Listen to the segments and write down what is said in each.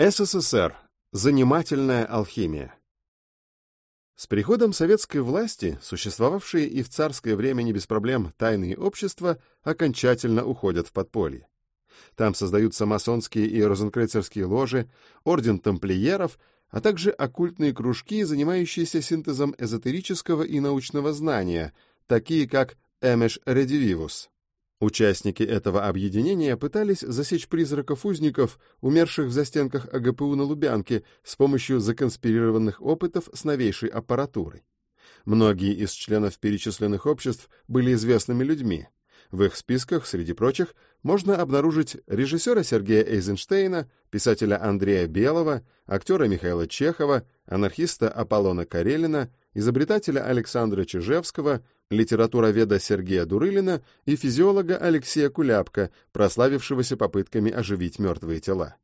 СССР. Занимательная алхимия. С приходом советской власти существовавшие и в царское время не без проблем тайные общества окончательно уходят в подполье. Там создаются масонские и розенкрейцерские ложи, орден тамплиеров, а также оккультные кружки, занимающиеся синтезом эзотерического и научного знания, такие как Эмеш Редививус. Участники этого объединения пытались засечь призраков узников, умерших в застенках АГПУ на Лубянке, с помощью законспирированных опытов с новейшей аппаратурой. Многие из членов перечисленных обществ были известными людьми. В их списках, среди прочих, можно обнаружить режиссера Сергея Эйзенштейна, писателя Андрея Белого, актера Михаила Чехова, анархиста Аполлона Карелина, изобретателя Александра Чижевского, литературоведа Сергея Дурылина и физиолога Алексея Куляпка, прославившегося попытками оживить мертвые тела.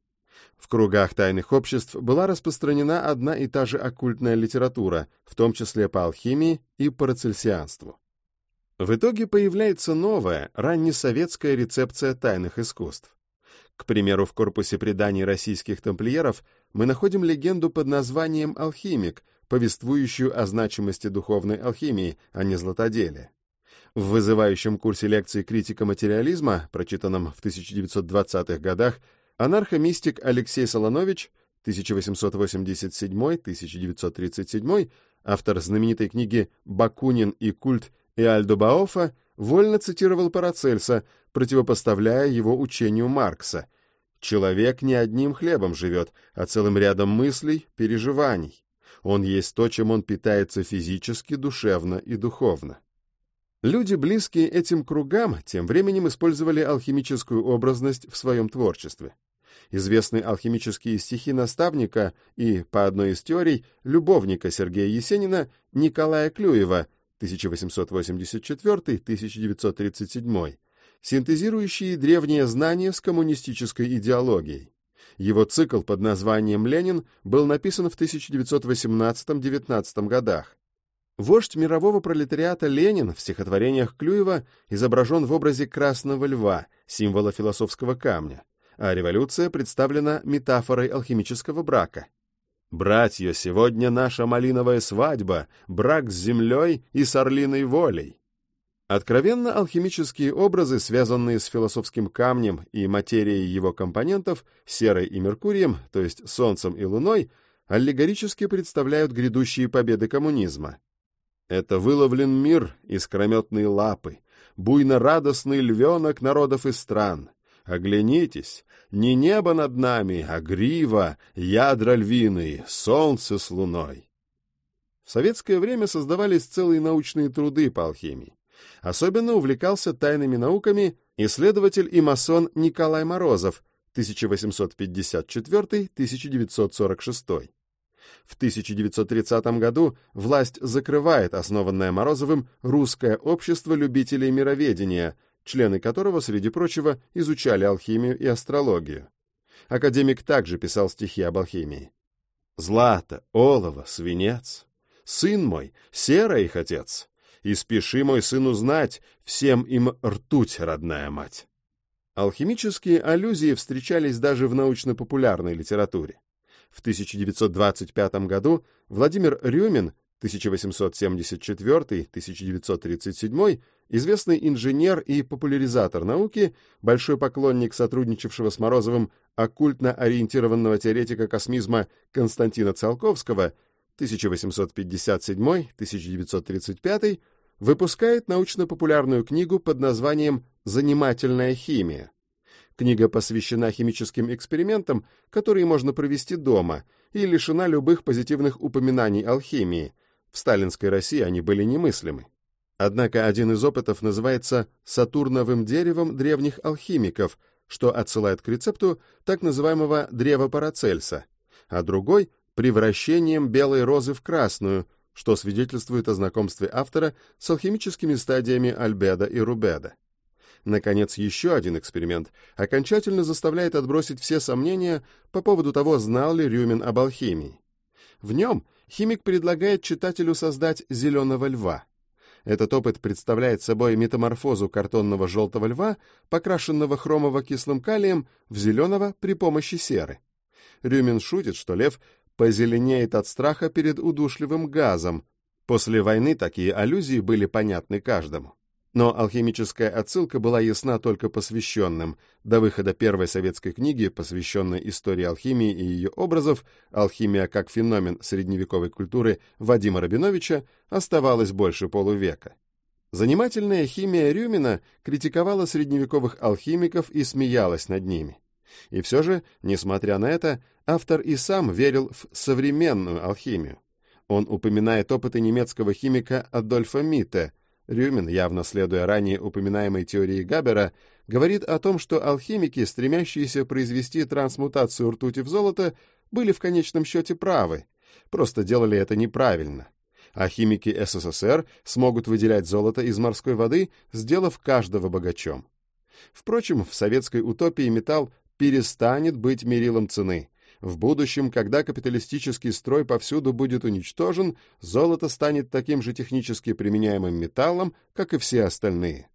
В кругах тайных обществ была распространена одна и та же оккультная литература, в том числе по алхимии и парацельсианству. В итоге появляется новая, раннесоветская рецепция тайных искусств. К примеру, в корпусе преданий российских тамплиеров мы находим легенду под названием «Алхимик», повествующую о значимости духовной алхимии, а не златоделия. В вызывающем курсе лекции критика материализма, прочитанном в 1920-х годах, анархомистик Алексей Солонович 1887-1937, автор знаменитой книги «Бакунин и культ» Иальдо Баофа, вольно цитировал Парацельса, противопоставляя его учению Маркса. «Человек не одним хлебом живет, а целым рядом мыслей, переживаний. Он есть то, чем он питается физически, душевно и духовно. Люди, близкие этим кругам, тем временем использовали алхимическую образность в своем творчестве. Известны алхимические стихи наставника и, по одной из теорий, любовника Сергея Есенина Николая Клюева 1884-1937, синтезирующие древние знания с коммунистической идеологией. Его цикл под названием «Ленин» был написан в 1918-19 годах. Вождь мирового пролетариата Ленин в стихотворениях Клюева изображен в образе красного льва, символа философского камня, а революция представлена метафорой алхимического брака. «Братья, сегодня наша малиновая свадьба, брак с землей и с орлиной волей». Откровенно алхимические образы, связанные с философским камнем и материей его компонентов, серой и Меркурием, то есть Солнцем и Луной, аллегорически представляют грядущие победы коммунизма. Это выловлен мир искрометные лапы, буйно-радостный львенок народов и стран. Оглянитесь, не небо над нами, а грива, ядра львиные, солнце с луной. В советское время создавались целые научные труды по алхимии. Особенно увлекался тайными науками исследователь и масон Николай Морозов 1854-1946. В 1930 году власть закрывает основанное Морозовым Русское общество любителей мироведения, члены которого, среди прочего, изучали алхимию и астрологию. Академик также писал стихи об алхимии. «Злато, олово, свинец, сын мой, серый их отец, и спеши, мой сын, узнать, всем им ртуть, родная мать. Алхимические аллюзии встречались даже в научно-популярной литературе. В 1925 году Владимир Рюмин 1874-1937, известный инженер и популяризатор науки, большой поклонник сотрудничавшего с Морозовым оккультно-ориентированного теоретика космизма Константина Циолковского 1857-1935, выпускает научно-популярную книгу под названием «Занимательная химия». Книга посвящена химическим экспериментам, которые можно провести дома, и лишена любых позитивных упоминаний алхимии. В сталинской России они были немыслимы. Однако один из опытов называется «Сатурновым деревом древних алхимиков», что отсылает к рецепту так называемого древа Парацельса, а другой — превращением белой розы в красную, что свидетельствует о знакомстве автора с алхимическими стадиями альбеда и рубеда. Наконец, еще один эксперимент окончательно заставляет отбросить все сомнения по поводу того, знал ли Рюмин об алхимии. В нем химик предлагает читателю создать зеленого льва. Этот опыт представляет собой метаморфозу картонного желтого льва, покрашенного хромово-кислым калием, в зеленого при помощи серы. Рюмин шутит, что лев позеленеет от страха перед удушливым газом. После войны такие аллюзии были понятны каждому. Но алхимическая отсылка была ясна только посвященным. До выхода первой советской книги, посвященной истории алхимии и ее образов, «Алхимия как феномен средневековой культуры» Вадима Рабиновича, оставалось больше полувека. Занимательная химия Рюмина критиковала средневековых алхимиков и смеялась над ними. И все же, несмотря на это, автор и сам верил в современную алхимию. Он упоминает опыты немецкого химика Адольфа Митте. Рюмин, явно следуя ранее упоминаемой теории Габера, говорит о том, что алхимики, стремящиеся произвести трансмутацию ртути в золото, были в конечном счете правы, просто делали это неправильно. А химики СССР смогут выделять золото из морской воды, сделав каждого богачом. Впрочем, в советской утопии металл перестанет быть мерилом цены. В будущем, когда капиталистический строй повсюду будет уничтожен, золото станет таким же технически применяемым металлом, как и все остальные.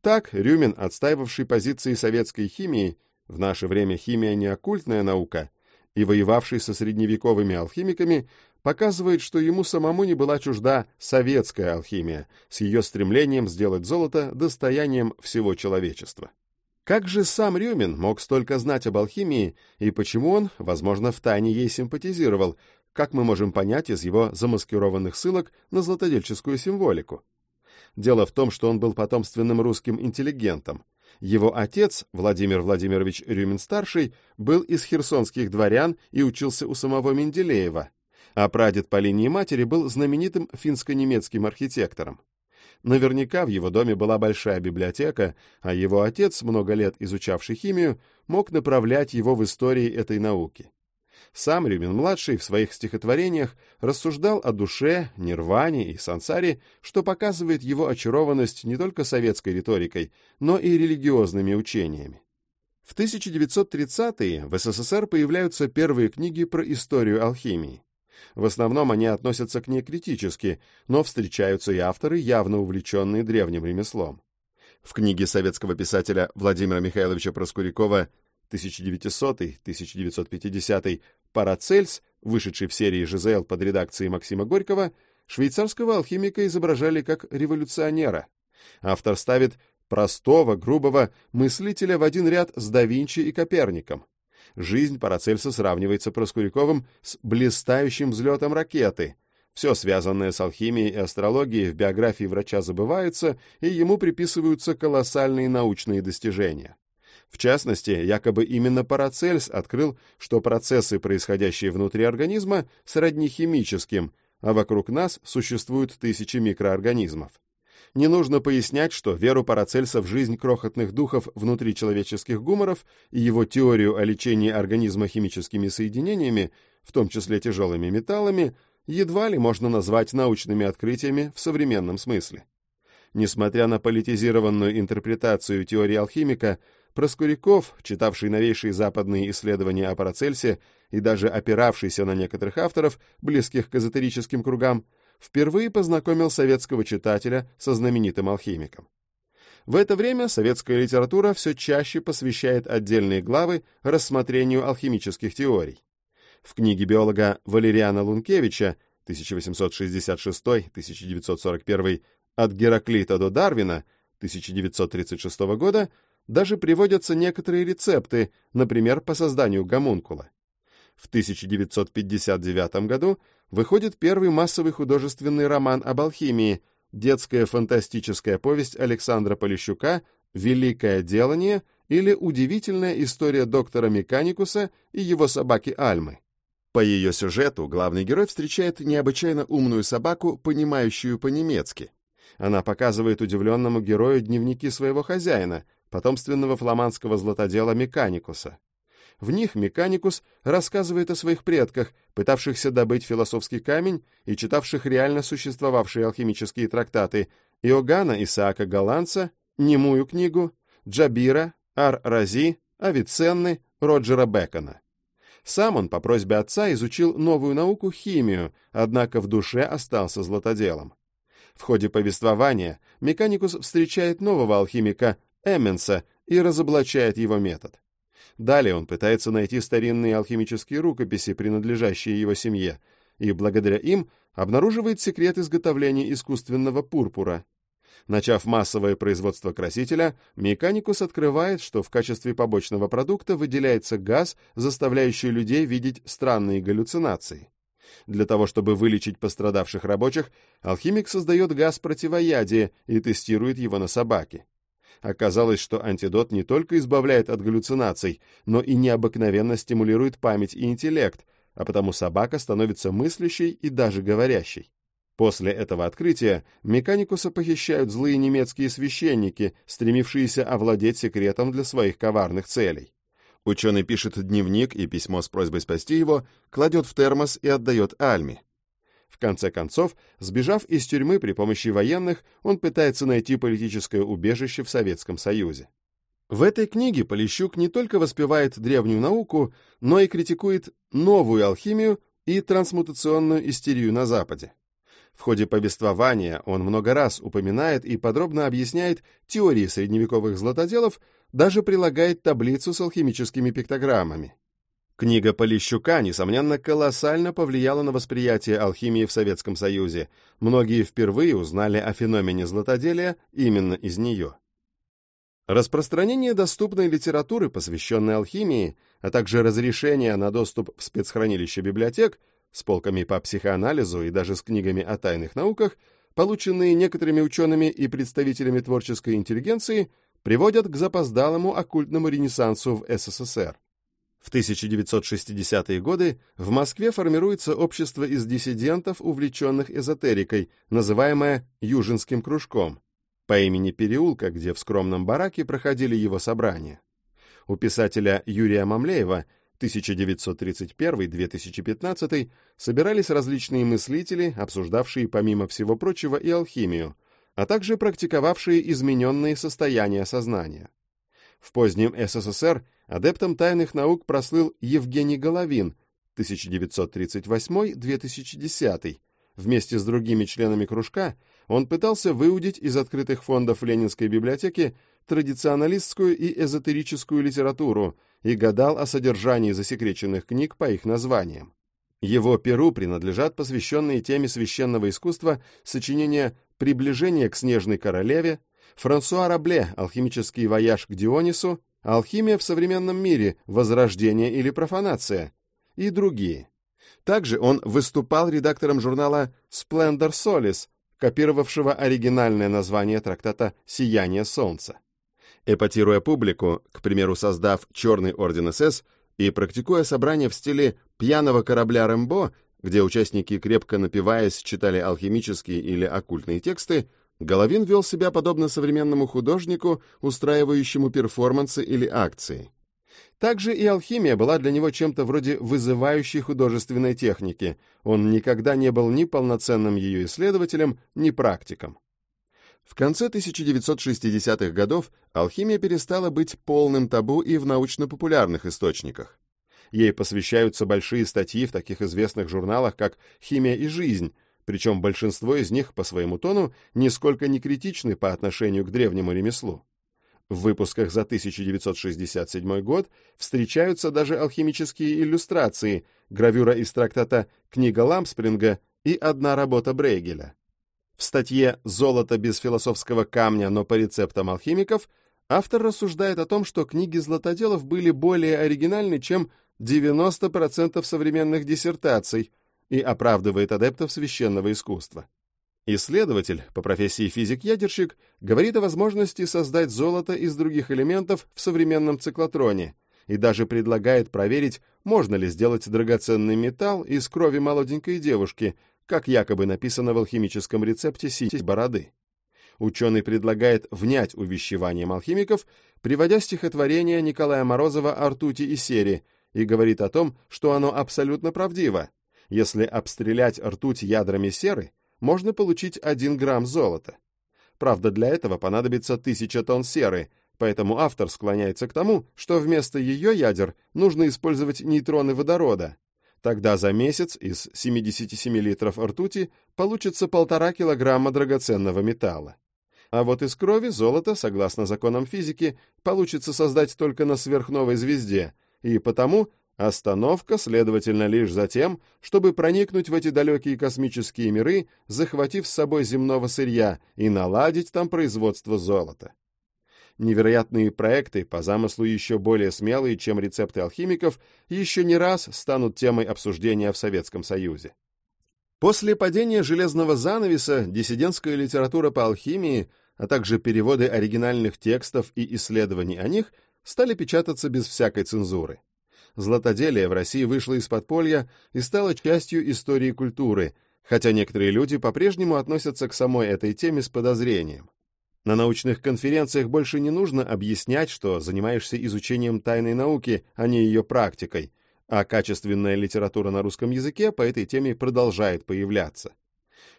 Так, Рюмин, отстаивавший позиции советской химии, в наше время химия не оккультная наука, и воевавший со средневековыми алхимиками, показывает, что ему самому не была чужда советская алхимия с ее стремлением сделать золото достоянием всего человечества. Как же сам Рюмин мог столько знать об алхимии, и почему он, возможно, втайне ей симпатизировал, как мы можем понять из его замаскированных ссылок на златодельческую символику? Дело в том, что он был потомственным русским интеллигентом. Его отец, Владимир Владимирович Рюмин-старший, был из херсонских дворян и учился у самого Менделеева, а прадед по линии матери был знаменитым финско-немецким архитектором. Наверняка в его доме была большая библиотека, а его отец, много лет изучавший химию, мог направлять его в истории этой науки. Сам Рюмин-младший в своих стихотворениях рассуждал о душе, нирване и сансаре, что показывает его очарованность не только советской риторикой, но и религиозными учениями. В 1930-е в СССР появляются первые книги про историю алхимии. В основном они относятся к ней критически, но встречаются и авторы, явно увлеченные древним ремеслом. В книге советского писателя Владимира Михайловича Проскурякова 1900-1950 «Парацельс», вышедший в серии «ЖЗЛ» под редакцией Максима Горького, швейцарского алхимика изображали как революционера. Автор ставит простого, грубого мыслителя в один ряд с да Винчи и Коперником жизнь Парацельса сравнивается Проскуряковым с блистающим взлетом ракеты. Все связанное с алхимией и астрологией в биографии врача забывается, и ему приписываются колоссальные научные достижения. В частности, якобы именно Парацельс открыл, что процессы, происходящие внутри организма, сродни химическим, а вокруг нас существуют тысячи микроорганизмов. Не нужно пояснять, что веру Парацельса в жизнь крохотных духов внутри человеческих гуморов и его теорию о лечении организма химическими соединениями, в том числе тяжелыми металлами, едва ли можно назвать научными открытиями в современном смысле. Несмотря на политизированную интерпретацию теории алхимика, Проскуряков, читавший новейшие западные исследования о Парацельсе и даже опиравшийся на некоторых авторов, близких к эзотерическим кругам, впервые познакомил советского читателя со знаменитым алхимиком. В это время советская литература все чаще посвящает отдельные главы рассмотрению алхимических теорий. В книге биолога Валериана Лункевича 1866-1941 «От Гераклита до Дарвина» 1936 года даже приводятся некоторые рецепты, например, по созданию гомункула. В 1959 году выходит первый массовый художественный роман об алхимии, детская фантастическая повесть Александра Полищука «Великое делание» или «Удивительная история доктора Меканикуса и его собаки Альмы». По ее сюжету главный герой встречает необычайно умную собаку, понимающую по-немецки. Она показывает удивленному герою дневники своего хозяина, потомственного фламандского златодела Меканикуса. В них Меканикус рассказывает о своих предках, пытавшихся добыть философский камень и читавших реально существовавшие алхимические трактаты Иоганна Исаака Голландца, Немую книгу, Джабира, Ар-Рази, Авиценны, Роджера Бекона. Сам он по просьбе отца изучил новую науку химию, однако в душе остался златоделом. В ходе повествования Меканикус встречает нового алхимика Эмменса и разоблачает его метод. Далее он пытается найти старинные алхимические рукописи, принадлежащие его семье, и благодаря им обнаруживает секрет изготовления искусственного пурпура. Начав массовое производство красителя, Механикус открывает, что в качестве побочного продукта выделяется газ, заставляющий людей видеть странные галлюцинации. Для того, чтобы вылечить пострадавших рабочих, алхимик создает газ противоядия и тестирует его на собаке. Оказалось, что антидот не только избавляет от галлюцинаций, но и необыкновенно стимулирует память и интеллект, а потому собака становится мыслящей и даже говорящей. После этого открытия Механикуса похищают злые немецкие священники, стремившиеся овладеть секретом для своих коварных целей. Ученый пишет дневник и письмо с просьбой спасти его, кладет в термос и отдает Альме. В конце концов, сбежав из тюрьмы при помощи военных, он пытается найти политическое убежище в Советском Союзе. В этой книге Полищук не только воспевает древнюю науку, но и критикует новую алхимию и трансмутационную истерию на Западе. В ходе повествования он много раз упоминает и подробно объясняет теории средневековых златоделов, даже прилагает таблицу с алхимическими пиктограммами. Книга Полищука, несомненно, колоссально повлияла на восприятие алхимии в Советском Союзе. Многие впервые узнали о феномене златоделия именно из нее. Распространение доступной литературы, посвященной алхимии, а также разрешение на доступ в спецхранилище библиотек с полками по психоанализу и даже с книгами о тайных науках, полученные некоторыми учеными и представителями творческой интеллигенции, приводят к запоздалому оккультному ренессансу в СССР. В 1960-е годы в Москве формируется общество из диссидентов, увлеченных эзотерикой, называемое «Южинским кружком», по имени переулка, где в скромном бараке проходили его собрания. У писателя Юрия Мамлеева 1931-2015 собирались различные мыслители, обсуждавшие, помимо всего прочего, и алхимию, а также практиковавшие измененные состояния сознания. В позднем СССР Адептом тайных наук прослыл Евгений Головин 1938-2010. Вместе с другими членами кружка он пытался выудить из открытых фондов Ленинской библиотеки традиционалистскую и эзотерическую литературу и гадал о содержании засекреченных книг по их названиям. Его перу принадлежат посвященные теме священного искусства сочинения «Приближение к снежной королеве», Франсуа Рабле «Алхимический вояж к Дионису», Алхимия в современном мире, возрождение или профанация и другие. Также он выступал редактором журнала Splendor Solis, копировавшего оригинальное название трактата «Сияние солнца». Эпатируя публику, к примеру, создав «Черный орден СС» и практикуя собрания в стиле «пьяного корабля Рэмбо», где участники, крепко напиваясь, читали алхимические или оккультные тексты, Головин вел себя подобно современному художнику, устраивающему перформансы или акции. Также и алхимия была для него чем-то вроде вызывающей художественной техники. Он никогда не был ни полноценным ее исследователем, ни практиком. В конце 1960-х годов алхимия перестала быть полным табу и в научно-популярных источниках. Ей посвящаются большие статьи в таких известных журналах, как «Химия и жизнь», причем большинство из них по своему тону нисколько не критичны по отношению к древнему ремеслу. В выпусках за 1967 год встречаются даже алхимические иллюстрации, гравюра из трактата «Книга Ламспринга» и одна работа Брейгеля. В статье «Золото без философского камня, но по рецептам алхимиков» автор рассуждает о том, что книги златоделов были более оригинальны, чем 90% современных диссертаций – и оправдывает адептов священного искусства. Исследователь, по профессии физик-ядерщик, говорит о возможности создать золото из других элементов в современном циклотроне и даже предлагает проверить, можно ли сделать драгоценный металл из крови молоденькой девушки, как якобы написано в алхимическом рецепте сить бороды. Ученый предлагает внять увещеванием алхимиков, приводя стихотворение Николая Морозова о ртути и сере, и говорит о том, что оно абсолютно правдиво, если обстрелять ртуть ядрами серы, можно получить 1 грамм золота. Правда, для этого понадобится 1000 тонн серы, поэтому автор склоняется к тому, что вместо ее ядер нужно использовать нейтроны водорода. Тогда за месяц из 77 литров ртути получится полтора килограмма драгоценного металла. А вот из крови золото, согласно законам физики, получится создать только на сверхновой звезде, и потому остановка, следовательно, лишь за тем, чтобы проникнуть в эти далекие космические миры, захватив с собой земного сырья и наладить там производство золота. Невероятные проекты, по замыслу еще более смелые, чем рецепты алхимиков, еще не раз станут темой обсуждения в Советском Союзе. После падения железного занавеса диссидентская литература по алхимии, а также переводы оригинальных текстов и исследований о них стали печататься без всякой цензуры. Златоделие в России вышло из подполья и стало частью истории культуры, хотя некоторые люди по-прежнему относятся к самой этой теме с подозрением. На научных конференциях больше не нужно объяснять, что занимаешься изучением тайной науки, а не ее практикой, а качественная литература на русском языке по этой теме продолжает появляться.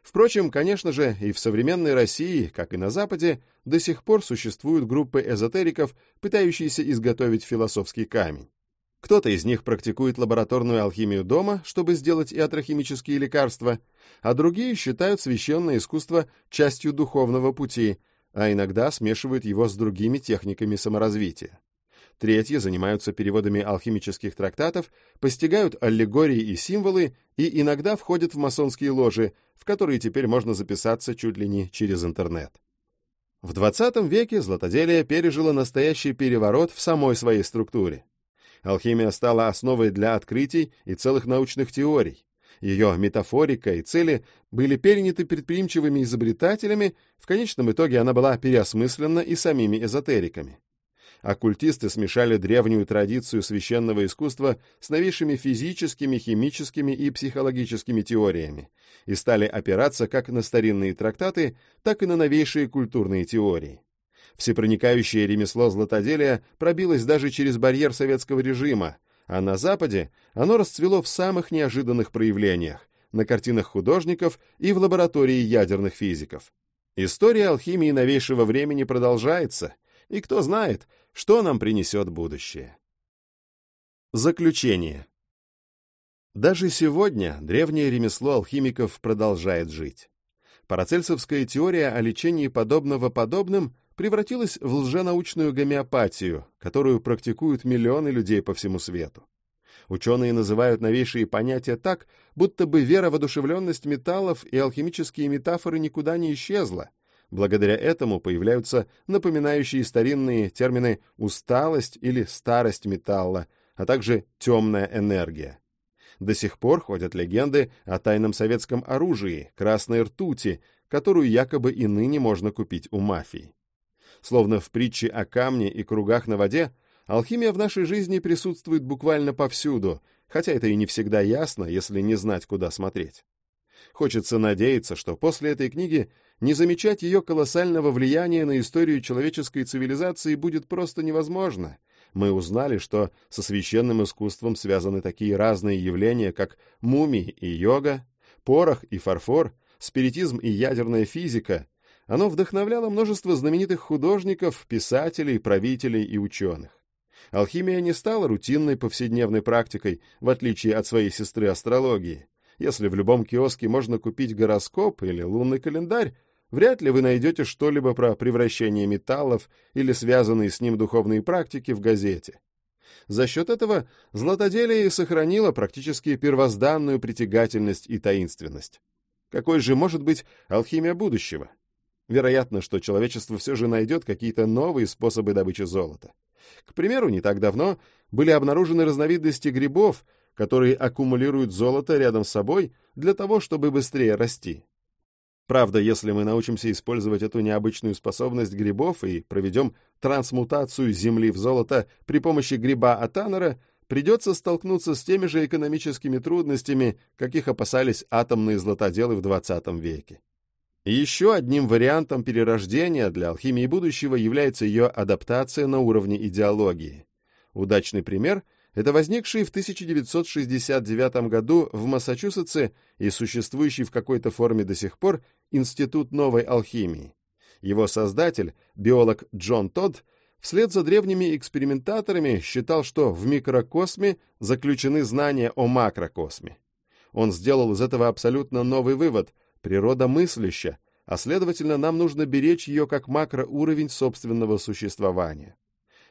Впрочем, конечно же, и в современной России, как и на Западе, до сих пор существуют группы эзотериков, пытающиеся изготовить философский камень. Кто-то из них практикует лабораторную алхимию дома, чтобы сделать иатрохимические лекарства, а другие считают священное искусство частью духовного пути – а иногда смешивают его с другими техниками саморазвития. Третьи занимаются переводами алхимических трактатов, постигают аллегории и символы и иногда входят в масонские ложи, в которые теперь можно записаться чуть ли не через интернет. В 20 веке златоделие пережило настоящий переворот в самой своей структуре. Алхимия стала основой для открытий и целых научных теорий. Ее метафорика и цели были переняты предприимчивыми изобретателями, в конечном итоге она была переосмыслена и самими эзотериками. Оккультисты смешали древнюю традицию священного искусства с новейшими физическими, химическими и психологическими теориями и стали опираться как на старинные трактаты, так и на новейшие культурные теории. Всепроникающее ремесло златоделия пробилось даже через барьер советского режима, а на Западе оно расцвело в самых неожиданных проявлениях, на картинах художников и в лаборатории ядерных физиков. История алхимии новейшего времени продолжается, и кто знает, что нам принесет будущее. Заключение. Даже сегодня древнее ремесло алхимиков продолжает жить. Парацельсовская теория о лечении подобного подобным превратилась в лженаучную гомеопатию, которую практикуют миллионы людей по всему свету. Ученые называют новейшие понятия так, будто бы вера в одушевленность металлов и алхимические метафоры никуда не исчезла. Благодаря этому появляются напоминающие старинные термины «усталость» или «старость металла», а также «темная энергия». До сих пор ходят легенды о тайном советском оружии, красной ртути, которую якобы и ныне можно купить у мафии. Словно в притче о камне и кругах на воде, алхимия в нашей жизни присутствует буквально повсюду, хотя это и не всегда ясно, если не знать, куда смотреть. Хочется надеяться, что после этой книги не замечать ее колоссального влияния на историю человеческой цивилизации будет просто невозможно. Мы узнали, что со священным искусством связаны такие разные явления, как мумии и йога, порох и фарфор, спиритизм и ядерная физика, оно вдохновляло множество знаменитых художников, писателей, правителей и ученых. Алхимия не стала рутинной повседневной практикой, в отличие от своей сестры астрологии. Если в любом киоске можно купить гороскоп или лунный календарь, вряд ли вы найдете что-либо про превращение металлов или связанные с ним духовные практики в газете. За счет этого златоделие сохранило практически первозданную притягательность и таинственность. Какой же может быть алхимия будущего? Вероятно, что человечество все же найдет какие-то новые способы добычи золота. К примеру, не так давно были обнаружены разновидности грибов, которые аккумулируют золото рядом с собой для того, чтобы быстрее расти. Правда, если мы научимся использовать эту необычную способность грибов и проведем трансмутацию земли в золото при помощи гриба Атанера, придется столкнуться с теми же экономическими трудностями, каких опасались атомные златоделы в 20 веке. Еще одним вариантом перерождения для алхимии будущего является ее адаптация на уровне идеологии. Удачный пример — это возникший в 1969 году в Массачусетсе и существующий в какой-то форме до сих пор Институт новой алхимии. Его создатель, биолог Джон Тодд, вслед за древними экспериментаторами считал, что в микрокосме заключены знания о макрокосме. Он сделал из этого абсолютно новый вывод — Природа мысляща, а следовательно, нам нужно беречь ее как макроуровень собственного существования.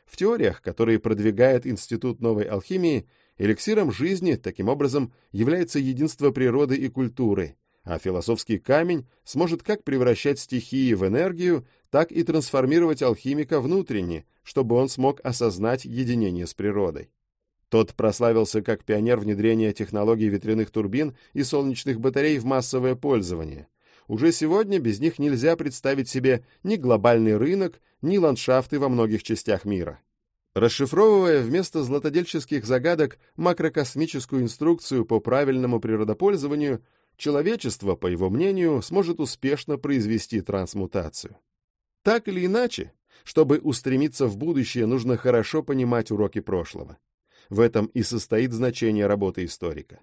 В теориях, которые продвигает Институт новой алхимии, эликсиром жизни, таким образом, является единство природы и культуры, а философский камень сможет как превращать стихии в энергию, так и трансформировать алхимика внутренне, чтобы он смог осознать единение с природой. Тот прославился как пионер внедрения технологий ветряных турбин и солнечных батарей в массовое пользование. Уже сегодня без них нельзя представить себе ни глобальный рынок, ни ландшафты во многих частях мира. Расшифровывая вместо златодельческих загадок макрокосмическую инструкцию по правильному природопользованию, человечество, по его мнению, сможет успешно произвести трансмутацию. Так или иначе, чтобы устремиться в будущее, нужно хорошо понимать уроки прошлого. В этом и состоит значение работы историка.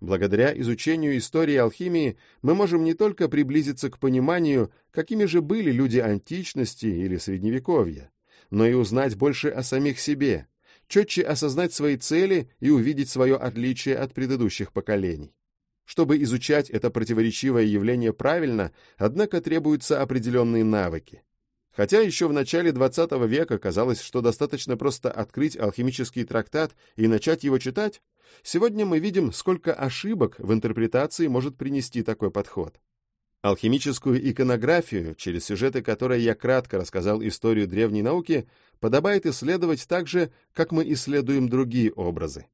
Благодаря изучению истории алхимии мы можем не только приблизиться к пониманию, какими же были люди античности или средневековья, но и узнать больше о самих себе, четче осознать свои цели и увидеть свое отличие от предыдущих поколений. Чтобы изучать это противоречивое явление правильно, однако требуются определенные навыки. Хотя еще в начале XX века казалось, что достаточно просто открыть алхимический трактат и начать его читать, сегодня мы видим, сколько ошибок в интерпретации может принести такой подход. Алхимическую иконографию, через сюжеты которой я кратко рассказал историю древней науки, подобает исследовать так же, как мы исследуем другие образы.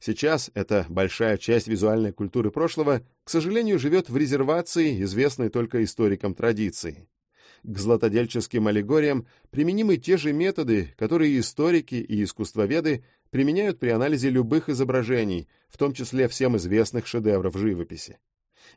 Сейчас эта большая часть визуальной культуры прошлого, к сожалению, живет в резервации, известной только историкам традиции к златодельческим аллегориям применимы те же методы, которые историки и искусствоведы применяют при анализе любых изображений, в том числе всем известных шедевров живописи.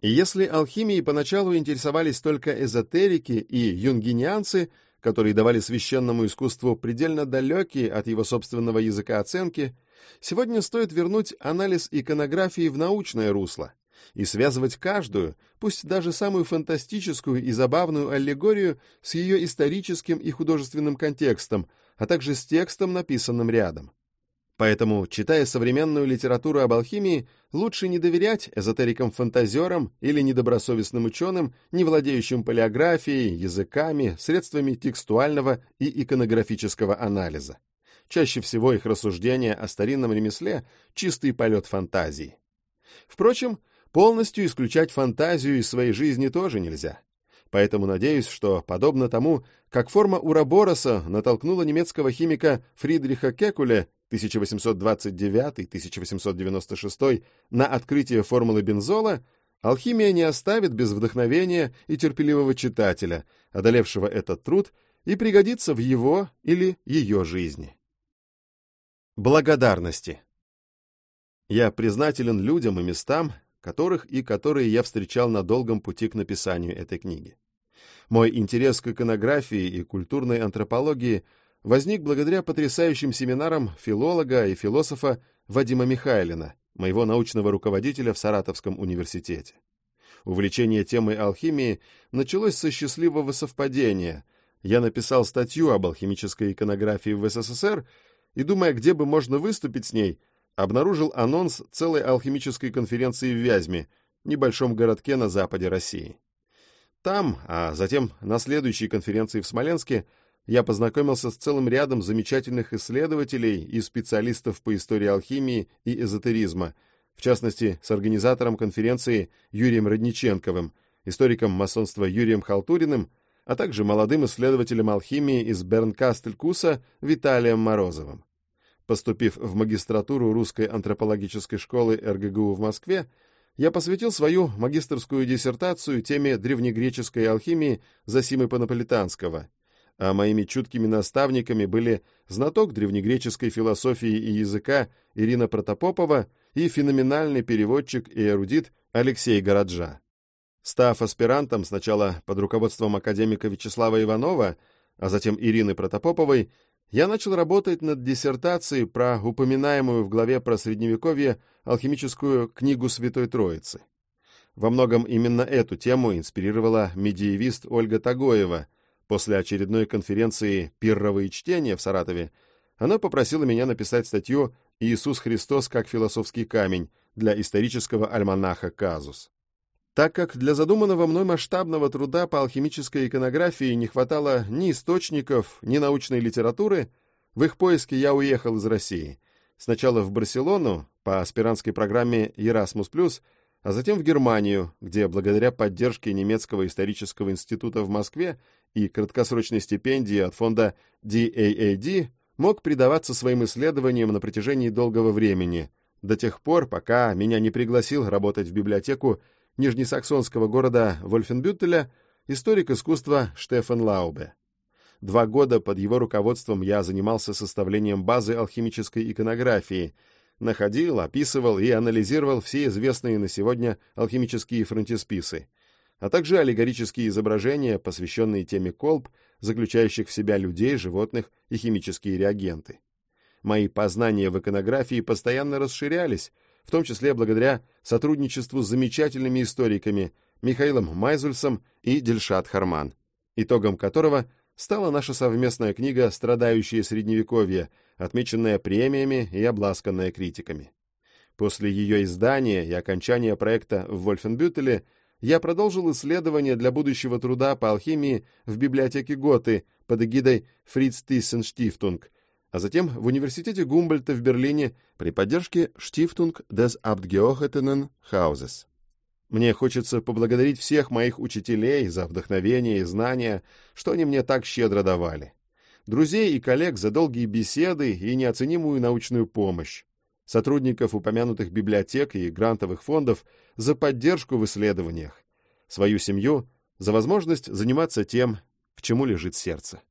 И если алхимией поначалу интересовались только эзотерики и юнгинианцы, которые давали священному искусству предельно далекие от его собственного языка оценки, сегодня стоит вернуть анализ иконографии в научное русло, и связывать каждую, пусть даже самую фантастическую и забавную аллегорию с ее историческим и художественным контекстом, а также с текстом, написанным рядом. Поэтому, читая современную литературу об алхимии, лучше не доверять эзотерикам-фантазерам или недобросовестным ученым, не владеющим полиографией, языками, средствами текстуального и иконографического анализа. Чаще всего их рассуждения о старинном ремесле — чистый полет фантазии. Впрочем, Полностью исключать фантазию из своей жизни тоже нельзя. Поэтому надеюсь, что, подобно тому, как форма Урабороса натолкнула немецкого химика Фридриха Кекуля 1829-1896 на открытие формулы бензола, алхимия не оставит без вдохновения и терпеливого читателя, одолевшего этот труд, и пригодится в его или ее жизни. Благодарности. Я признателен людям и местам, которых и которые я встречал на долгом пути к написанию этой книги. Мой интерес к иконографии и культурной антропологии возник благодаря потрясающим семинарам филолога и философа Вадима Михайлина, моего научного руководителя в Саратовском университете. Увлечение темой алхимии началось со счастливого совпадения. Я написал статью об алхимической иконографии в СССР и, думая, где бы можно выступить с ней, обнаружил анонс целой алхимической конференции в Вязьме, небольшом городке на западе России. Там, а затем на следующей конференции в Смоленске, я познакомился с целым рядом замечательных исследователей и специалистов по истории алхимии и эзотеризма, в частности, с организатором конференции Юрием Родниченковым, историком масонства Юрием Халтуриным, а также молодым исследователем алхимии из Бернкастель-Куса Виталием Морозовым. Поступив в магистратуру Русской антропологической школы РГГУ в Москве, я посвятил свою магистрскую диссертацию теме древнегреческой алхимии Зосимы Панаполитанского, а моими чуткими наставниками были знаток древнегреческой философии и языка Ирина Протопопова и феноменальный переводчик и эрудит Алексей Городжа. Став аспирантом сначала под руководством академика Вячеслава Иванова, а затем Ирины Протопоповой, я начал работать над диссертацией про упоминаемую в главе про Средневековье алхимическую книгу Святой Троицы. Во многом именно эту тему инспирировала медиевист Ольга Тагоева. После очередной конференции «Пирровые чтения» в Саратове она попросила меня написать статью «Иисус Христос как философский камень» для исторического альманаха «Казус». Так как для задуманного мной масштабного труда по алхимической иконографии не хватало ни источников, ни научной литературы, в их поиске я уехал из России. Сначала в Барселону по аспирантской программе Erasmus+, а затем в Германию, где благодаря поддержке немецкого исторического института в Москве и краткосрочной стипендии от фонда DAAD мог предаваться своим исследованиям на протяжении долгого времени, до тех пор, пока меня не пригласил работать в библиотеку нижнесаксонского города Вольфенбютеля историк искусства Штефан Лаубе. Два года под его руководством я занимался составлением базы алхимической иконографии, находил, описывал и анализировал все известные на сегодня алхимические фронтисписы, а также аллегорические изображения, посвященные теме колб, заключающих в себя людей, животных и химические реагенты. Мои познания в иконографии постоянно расширялись, в том числе благодаря сотрудничеству с замечательными историками Михаилом Майзульсом и Дельшат Харман, итогом которого стала наша совместная книга «Страдающие Средневековье», отмеченная премиями и обласканная критиками. После ее издания и окончания проекта в Вольфенбютеле я продолжил исследования для будущего труда по алхимии в библиотеке Готы под эгидой Фриц Тиссенштифтунг, а затем в университете Гумбольта в Берлине при поддержке Stiftung des Abgeordneten Hauses. Мне хочется поблагодарить всех моих учителей за вдохновение и знания, что они мне так щедро давали. Друзей и коллег за долгие беседы и неоценимую научную помощь. Сотрудников упомянутых библиотек и грантовых фондов за поддержку в исследованиях. Свою семью за возможность заниматься тем, к чему лежит сердце.